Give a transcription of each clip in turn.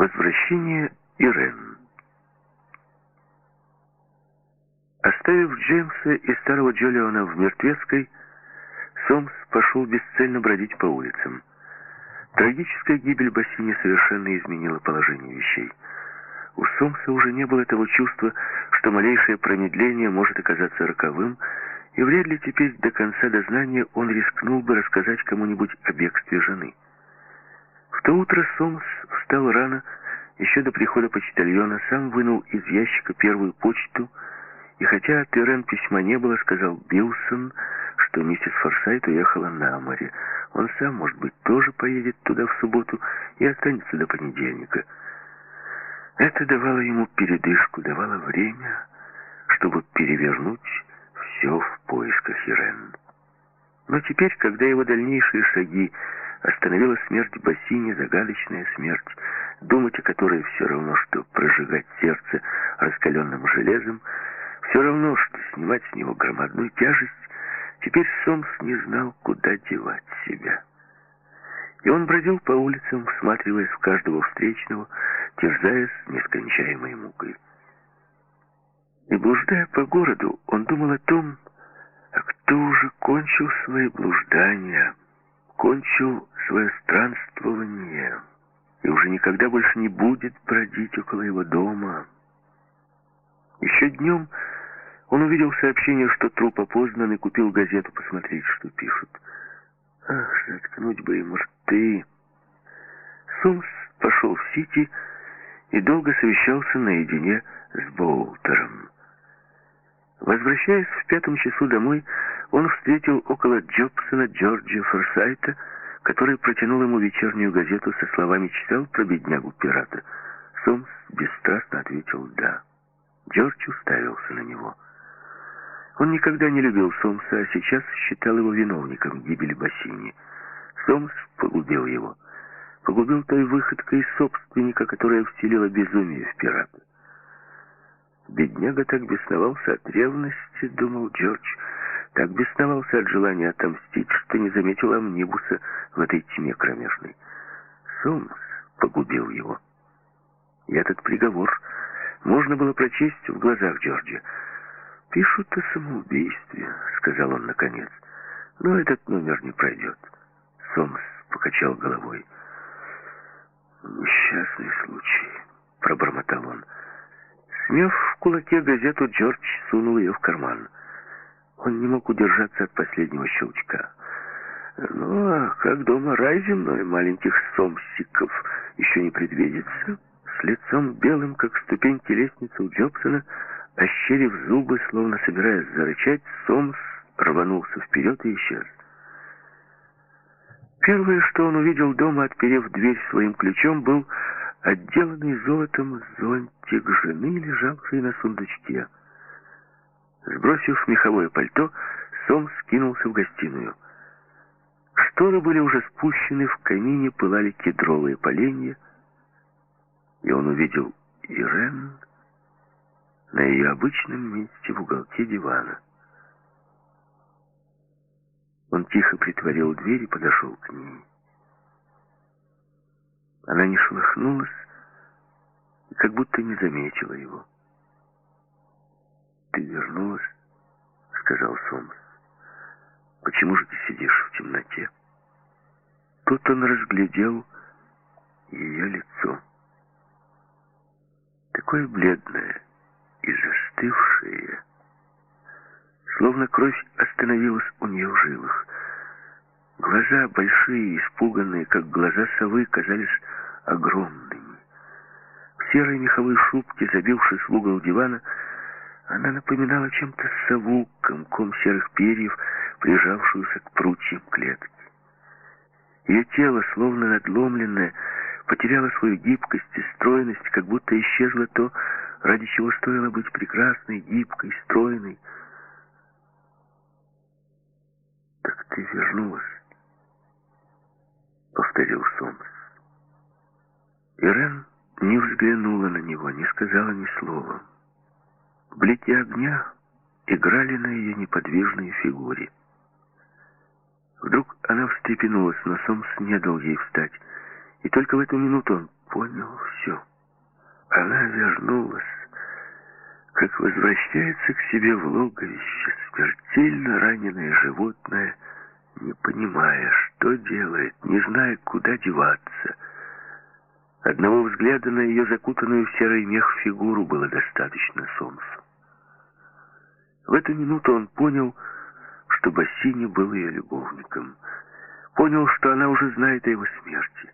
Возвращение Ирен. Оставив Джеймса и старого Джолиона в мертвецкой, Сомс пошел бесцельно бродить по улицам. Трагическая гибель Бассини совершенно изменила положение вещей. У Сомса уже не было того чувства, что малейшее промедление может оказаться роковым, и вряд ли теперь до конца дознания он рискнул бы рассказать кому-нибудь о бегстве жены. В то утро Сомс встал рано, еще до прихода почтальона, сам вынул из ящика первую почту, и хотя от Ирен письма не было, сказал Билсон, что миссис Форсайт уехала на море. Он сам, может быть, тоже поедет туда в субботу и останется до понедельника. Это давало ему передышку, давало время, чтобы перевернуть все в поисках Ирен. Но теперь, когда его дальнейшие шаги остановила смерть Бассини, загадочная смерть, думать о которой все равно, что прожигать сердце раскаленным железом, все равно, что снимать с него громадную тяжесть, теперь Сомс не знал, куда девать себя. И он бродил по улицам, всматриваясь в каждого встречного, терзаясь нескончаемой мукой. И блуждая по городу, он думал о том, а кто уже кончил свои блуждания, кончил свое странствование и уже никогда больше не будет бродить около его дома. Еще днем он увидел сообщение, что труп опознан, и купил газету посмотреть, что пишут. Ах, заткнуть бы ему рты. Сумс пошел в Сити и долго совещался наедине с Боултером. Возвращаясь в пятом часу домой, он встретил около Джобсона Джорджа Форсайта, который протянул ему вечернюю газету со словами «Читал про беднягу-пирата». Сомс бесстрастно ответил «да». Джордж уставился на него. Он никогда не любил Сомса, а сейчас считал его виновником гибели Бассини. Сомс погубил его. Погубил той выходкой собственника, которая вселила безумие в пирата. Бедняга так бесновался от ревности, думал Джордж, так бесновался от желания отомстить, что не заметил амнибуса в этой тьме кромешной. Сомс погубил его. И этот приговор можно было прочесть в глазах Джорджа. «Пишут о самоубийстве», — сказал он наконец. «Но этот номер не пройдет». Сомс покачал головой. «Несчастный случай», — пробормотал он. Смев в кулаке газету, Джордж сунул ее в карман. Он не мог удержаться от последнего щелчка. Ну, а как дома рай земной маленьких сомсиков еще не предвидится? С лицом белым, как ступеньки лестницы у Джобсона, ощерив зубы, словно собираясь зарычать, Сомс рванулся вперед и исчез. Первое, что он увидел дома, отперев дверь своим ключом, был Отделанный золотом зонтик жены, лежавший на сундучке. Сбросив меховое пальто, Сом скинулся в гостиную. Шторы были уже спущены, в камине пылали кедровые поленья, и он увидел Ирен на ее обычном месте в уголке дивана. Он тихо притворил дверь и подошел к ней. Она не шелохнулась как будто не заметила его. «Ты вернулась?» — сказал Сомс. «Почему же ты сидишь в темноте?» Тут он разглядел ее лицо. Такое бледное и застывшее, словно кровь остановилась у нее в жилах. Глаза, большие испуганные, как глаза совы, казались огромными. В серой меховой шубке, забившись в угол дивана, она напоминала чем-то сову, комком серых перьев, прижавшуюся к прутьям клетки. Ее тело, словно надломленное, потеряло свою гибкость и стройность, как будто исчезло то, ради чего стоило быть прекрасной, гибкой, стройной. «Так ты вернулась?» — повторил Сомс. Ирен не взглянула на него, не сказала ни слова. Блики огня играли на ее неподвижной фигуре. Вдруг она встрепенулась, но Сомс не дал ей встать. И только в эту минуту он понял все. Она вернулась, как возвращается к себе в логовище смертельно раненое животное, не понимая, что делает, не зная, куда деваться. Одного взгляда на ее закутанную в серый мех фигуру было достаточно Сомсу. В эту минуту он понял, что Бассини был ее любовником. Понял, что она уже знает о его смерти.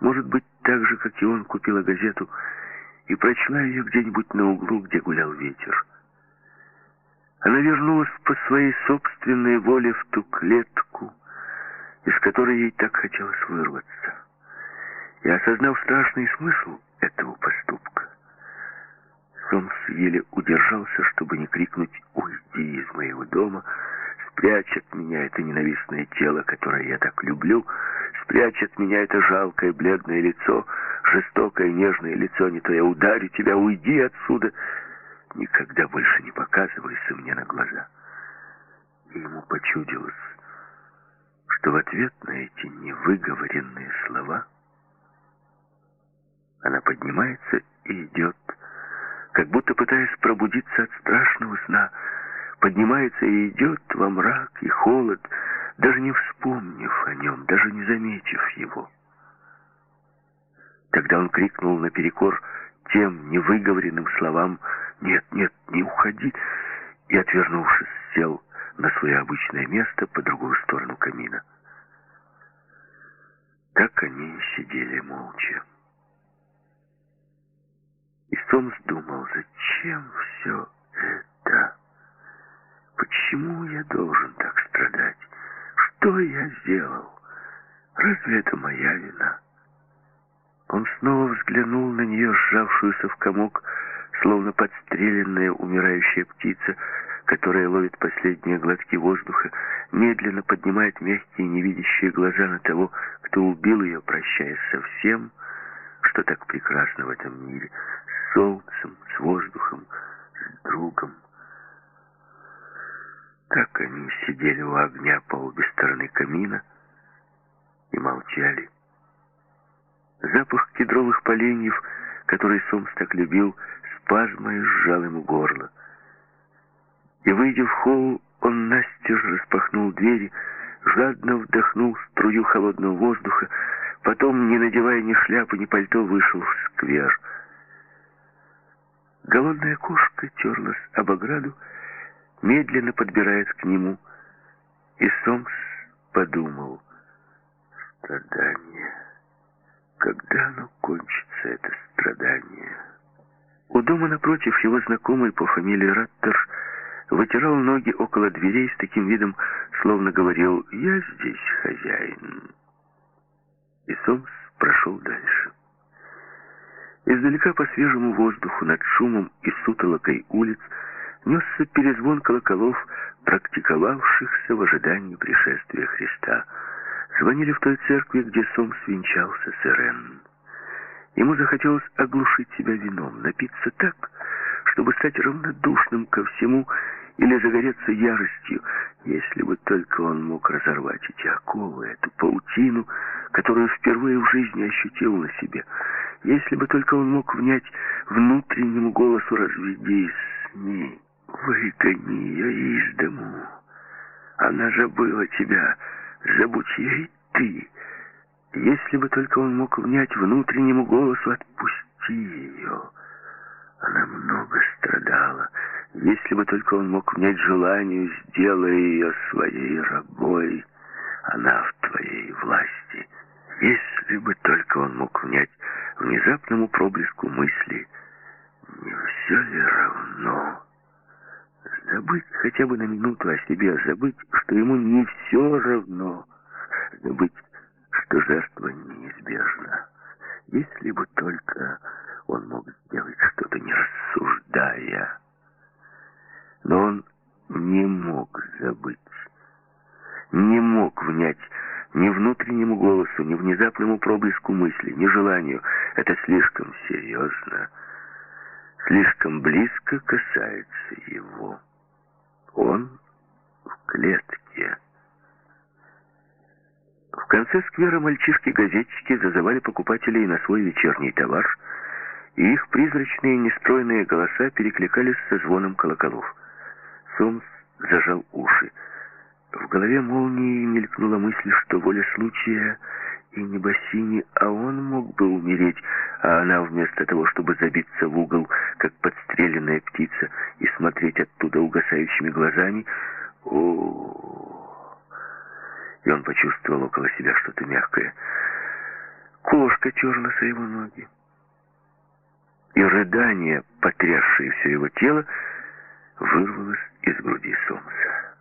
Может быть, так же, как и он, купила газету и прочла ее где-нибудь на углу, где гулял ветер. Она вернулась по своей собственной воле в ту клетку, из которой ей так хотелось вырваться. И осознав страшный смысл этого поступка, Сомс еле удержался, чтобы не крикнуть «Уйди из моего дома!» «Спрячь от меня это ненавистное тело, которое я так люблю!» «Спрячь от меня это жалкое бледное лицо!» «Жестокое нежное лицо, не то я ударю тебя! Уйди отсюда!» «Никогда больше не показывайся мне на глаза!» И ему почудилось, что в ответ на эти невыговоренные слова она поднимается и идет как будто пытаясь пробудиться от страшного сна, поднимается и идет во мрак и холод, даже не вспомнив о нем, даже не заметив его. Тогда он крикнул наперекор тем невыговоренным словам «Нет, нет, не уходи!» и, отвернувшись, сел на свое обычное место по другую сторону камина. Так они сидели молча. И Сомс думал, зачем все это? Почему я должен так страдать? Что я сделал? Разве это моя вина? Он снова взглянул на нее, сжавшуюся в комок, словно подстреленная умирающая птица, которая ловит последние глотки воздуха, медленно поднимает мягкие невидящие глаза на того, кто убил ее, прощаясь со всем, что так прекрасно в этом мире, солнцем, с воздухом, с другом. Так они сидели у огня по обе стороны камина и молчали. Запах кедровых поленьев, который Сомс так любил, спазмой сжал ему горло. И, выйдя в холл, он настежь распахнул двери, жадно вдохнул струю холодного воздуха, потом, не надевая ни шляпы, ни пальто, вышел в сквер — Голодная кошка терлась об ограду, медленно подбираясь к нему, и Сомс подумал, страдание, когда оно кончится, это страдание? У дома напротив его знакомый по фамилии Раттер вытирал ноги около дверей с таким видом, словно говорил «Я здесь хозяин». И Сомс прошел дальше. Издалека по свежему воздуху над шумом и сутолокой улиц несся перезвон колоколов, практиковавшихся в ожидании пришествия Христа. Звонили в той церкви, где Сом свинчался с Ирен. Ему захотелось оглушить себя вином, напиться так, чтобы стать равнодушным ко всему или загореться яростью, если бы только он мог разорвать эти оковы, эту паутину, которую впервые в жизни ощутил на себе — если бы только он мог внять внутреннему голосу «Разведись с ней, выгони ее из дому. Она забыла тебя, забудь ей ты». Если бы только он мог внять внутреннему голосу «Отпусти ее». Она много страдала. Если бы только он мог внять желанию «Сделай ее своей рабой». Она в твоей власти. Если бы только он мог внять внезапному проблеску мысли, не все ли равно? Забыть хотя бы на минуту о себе, забыть, что ему не все равно, забыть, что жертва неизбежна. Если бы только он мог сделать что-то, не рассуждая. Но он не мог забыть, не мог внять ни внутреннему голосу, ни внезапному проблеску мысли, ни желанию. Это слишком серьезно, слишком близко касается его. Он в клетке. В конце сквера мальчишки-газетчики зазывали покупателей на свой вечерний товар, и их призрачные нестройные голоса перекликались со звоном колоколов. Сомс зажал уши. В голове молнией мелькнула мысль, что воля случая и не Бассини, а он мог бы умереть, а она вместо того, чтобы забиться в угол, как подстреленная птица, и смотреть оттуда угасающими глазами, о, И он почувствовал около себя что-то мягкое. Кошка терла со его ноги. И рыдание, потрясшее все его тело, вырвалось из груди Сомса.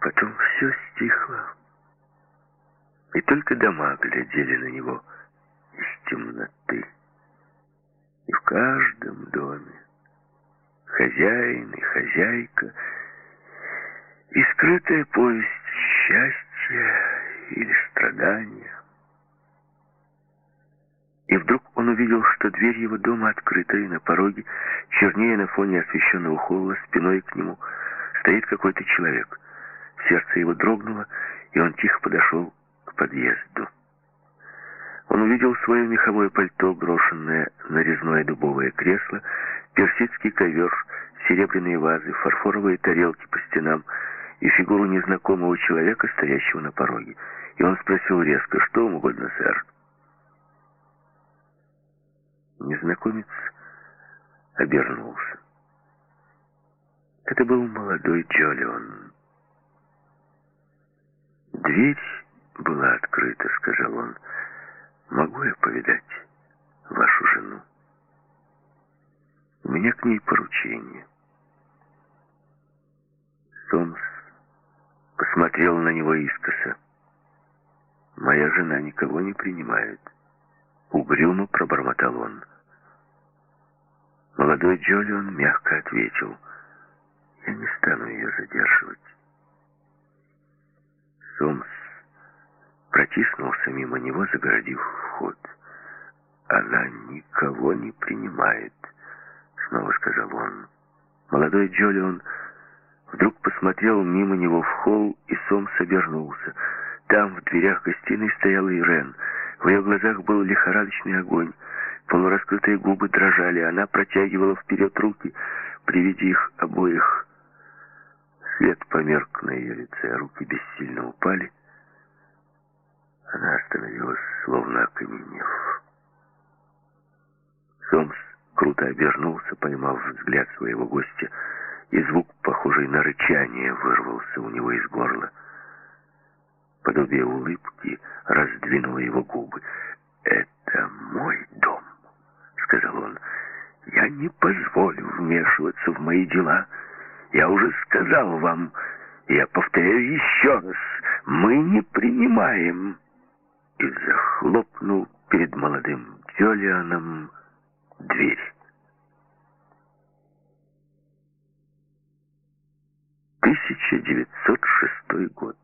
Потом все стихло. И только дома глядели на него из темноты. И в каждом доме хозяин и хозяйка, и скрытая повесть счастья или страдания. И вдруг он увидел, что дверь его дома открыта, и на пороге, чернее на фоне освещенного холла, спиной к нему, стоит какой-то человек. Сердце его дрогнуло, и он тихо подошел к подъезду. Он увидел свое меховое пальто, брошенное на резное дубовое кресло, персидский ковер, серебряные вазы, фарфоровые тарелки по стенам и фигуру незнакомого человека, стоящего на пороге. И он спросил резко, что вам угодно, сэр? Незнакомец обернулся. Это был молодой Джолион. Дверь была открыта, сказал он. Могу я повидать вашу жену? У меня к ней поручение. Сомс посмотрел на него искоса. «Моя жена никого не принимает». Угрюмо пробормотал он. Молодой Джолион мягко ответил. «Я не стану ее задерживать». Сомс протиснулся мимо него, загородив вход. «Она никого не принимает», — снова сказал он. Молодой Джолион вдруг посмотрел мимо него в холл, и Сомс обернулся. Там, в дверях гостиной, стояла Ирен. В ее глазах был лихорадочный огонь. Полураскрытые губы дрожали, она протягивала вперед руки. При их обоих свет померк на ее лице, а руки бессильно упали. Она остановилась, словно окаменев. Сомс круто обернулся, поймав взгляд своего гостя, и звук, похожий на рычание, вырвался у него из горла. Подобие улыбки раздвинуло его губы. «Это мой дом», — сказал он. «Я не позволю вмешиваться в мои дела. Я уже сказал вам, я повторяю еще раз, мы не принимаем и захлопнул перед молодым Джолианом дверь. 1906 год.